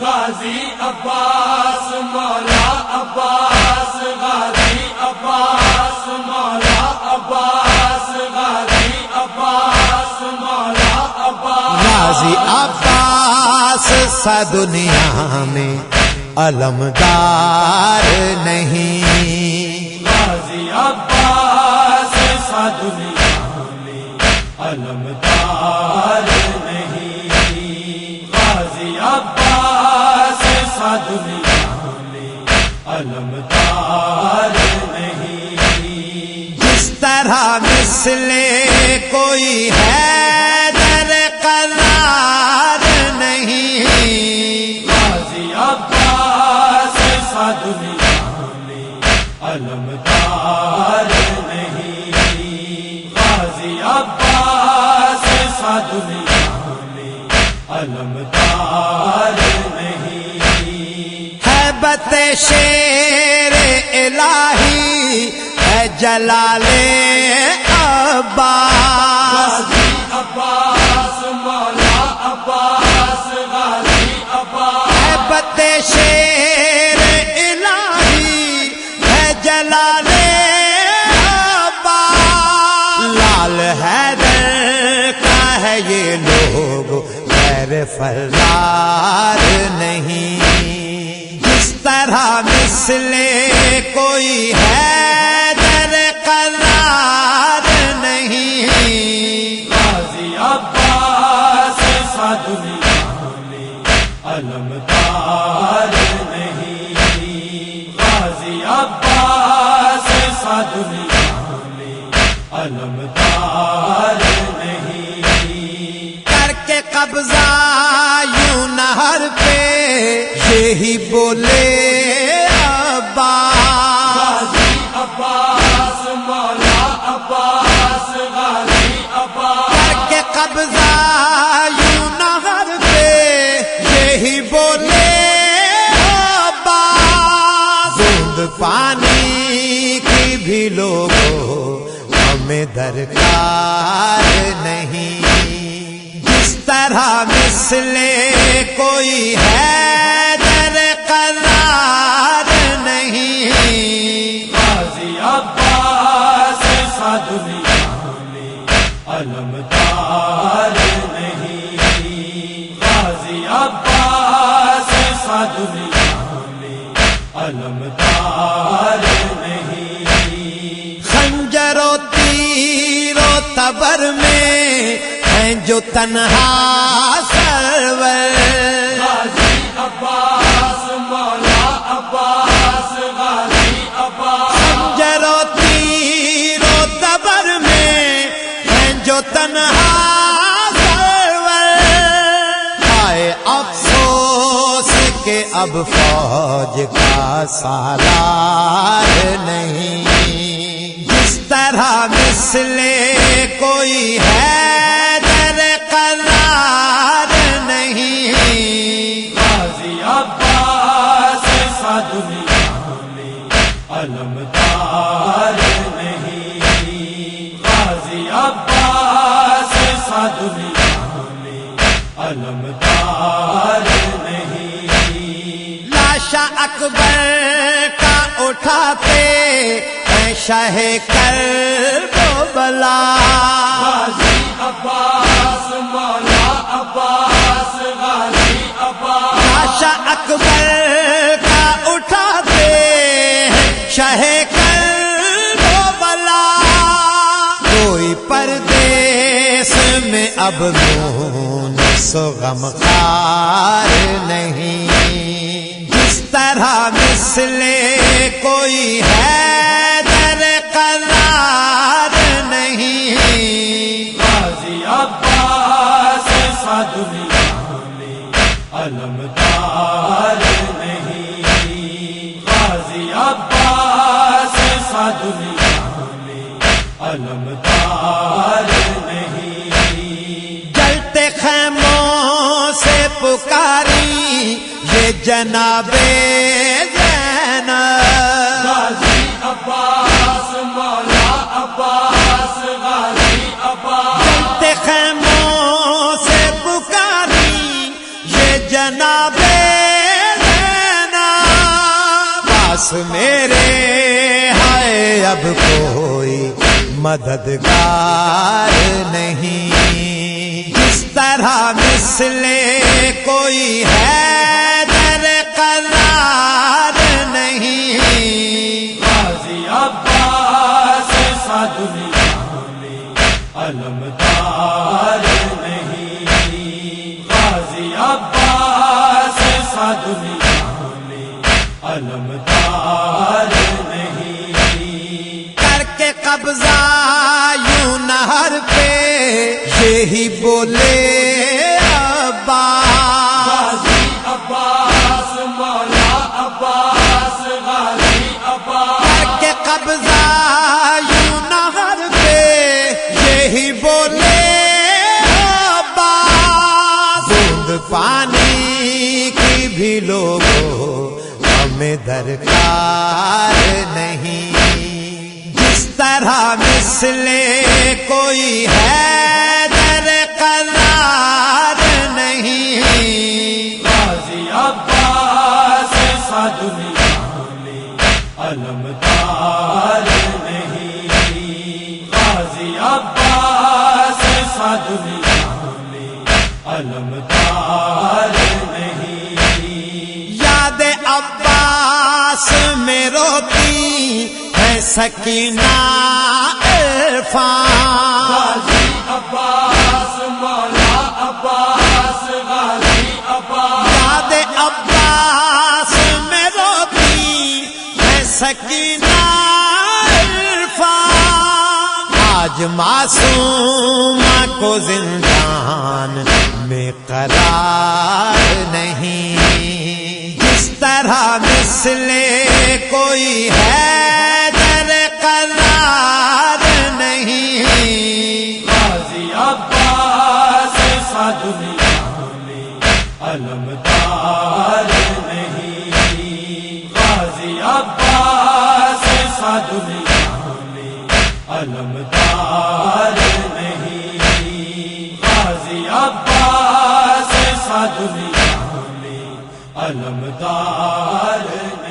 غازی عباس مولا عباس غازی عباس مولا عباس غازی عباس مولا عباس. غازی عباس سا دنیا میں علمدار نہیں۔ غازی عباس سا دنیا میں علمدار مثل کوئی ہے در قرار نہیں۔ غازی عباس دنیا میں علمدار نہیں۔ غازی عباس دنیا میں علمدار نہیں۔ ہے بت شیر الہی ہے جلال عباس عباس مولا عباس غازی عباس ہے بت شیر الہی ہے جلال عباس۔ لال حیدر کا ہے یہ لوگ، غیر فرار نہیں۔ جس طرح مثل کوئی ہے علمدار نہیں کر کے قبضہ یوں نہر پہ یہی بولے عباس ہمیں درکار نہیں۔ جس طرح مثل کوئی ہے در نہیں۔ غازی عباس سا دنیا میں علمدار نہیں۔ غازی عباس سا دنیا میں علمدار تبر میں ہیں جو تنہا سرور۔ غازی عباس مولا عباس غازی عباس۔ خنجر و تیر و تبر میں ہیں جو تنہا سرور۔ آئے افسوس کہ اب فوج کا سالار نہیں۔ جس طرح مثل کوئی ہے در قرار نہیں۔ غازی عباس سا دنیا میں علمدار نہیں۔ غازی عباس سا دنیا میں علمدار نہیں۔ لاشا اکبر کا اٹھاتے شہ کر بلا۔ غازی عباس مولا عباس غازی عباس۔ لاشا اکبر کا اٹھاتے ہیں شہ کر بلا۔ کوئی پردیس میں اب مون سو غم خار نہیں۔ جس طرح مثل کوئی ہے دنیا میں علمدار نہیں غازی عباس سا دنیا میں علمدار نہیں جلتے خیموں سے پکاری یہ جناب زینب غازی عباس جناب بس میرے ہے اب کوئی مددگار نہیں۔ اس طرح مسلے کوئی دنیا میں علمدار نہیں کر کے قبضہ یوں نہر پہ یہی بولے ابا۔ ہمیں درکار نہیں۔ جس طرح مسلے کوئی ہے در نہیں۔ غازی عباس سا دنیا میں علمدار نہیں۔ غازی عباس سا دنیا میں علمدار میں روتی ہے سکینہ عرفان۔ عباس مولا عباس غازی عباس۔ یاد عباس میں روتی ہے سکینہ عرفان۔ آج معصوم کو زندان میں قرار نہیں۔ جس طرح مسلے کوئی ہے در قرار نہیں۔ غازی عباس سا دنیا میں علمدار نہیں۔ غازی عباس سا دنیا میں علمدار نہیں۔ غازی عباس سا دنیا میں علمدار نہیں۔